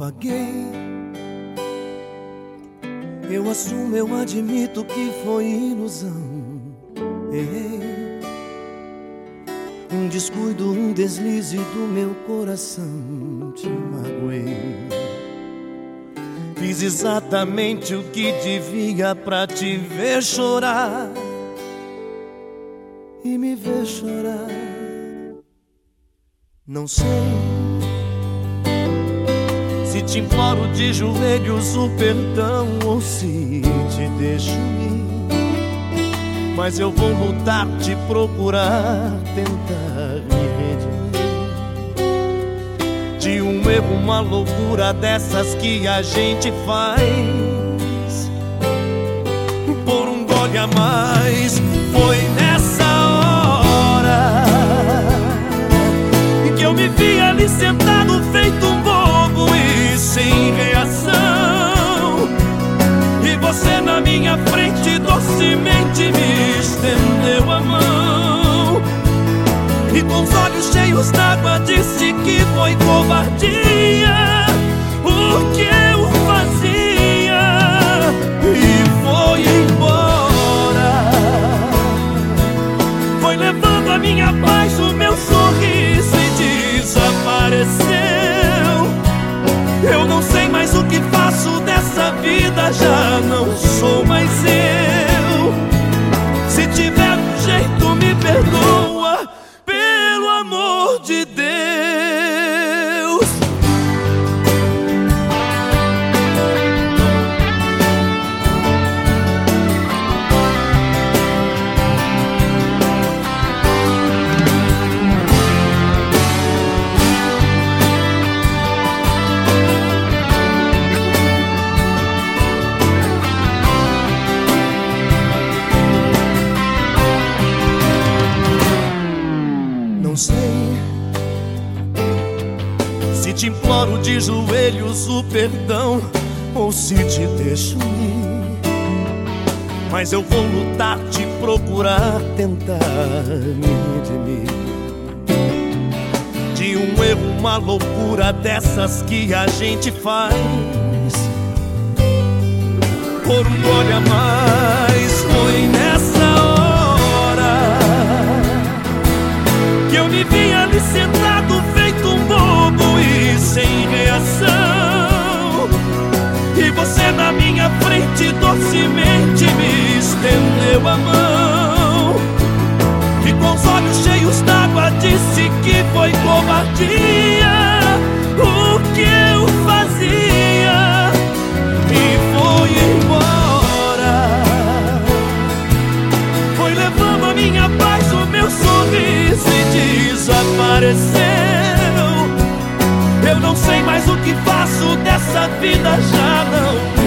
paguei. Eu assumo, eu admito que foi ilusão. Errei. Um descuido, um deslize do meu coração. Te magoei. Fiz exatamente o que devia pra te ver chorar e me ver chorar. Não sei se te imploro de joelhos o perdão ou se te deixo ir. Mas eu vou lutar, te procurar, tentar me redimir. De um erro, uma loucura dessas que a gente faz. Por um gole a mais, minha frente docemente me estendeu a mão. E com os olhos cheios d'água disse que foi covardia. Te imploro de joelhos o perdão ou se te deixo ir. Mas eu vou lutar, te procurar, tentar me redimir. De um erro, uma loucura dessas que a gente faz. Por um gole a mais, foi nessa frente docemente me estendeu a mão. E com os olhos cheios d'água disse que foi covardia. O que eu fazia e foi embora. Foi levando a minha paz, o meu sorriso e desapareceu. Eu não sei mais o que faço dessa vida, já não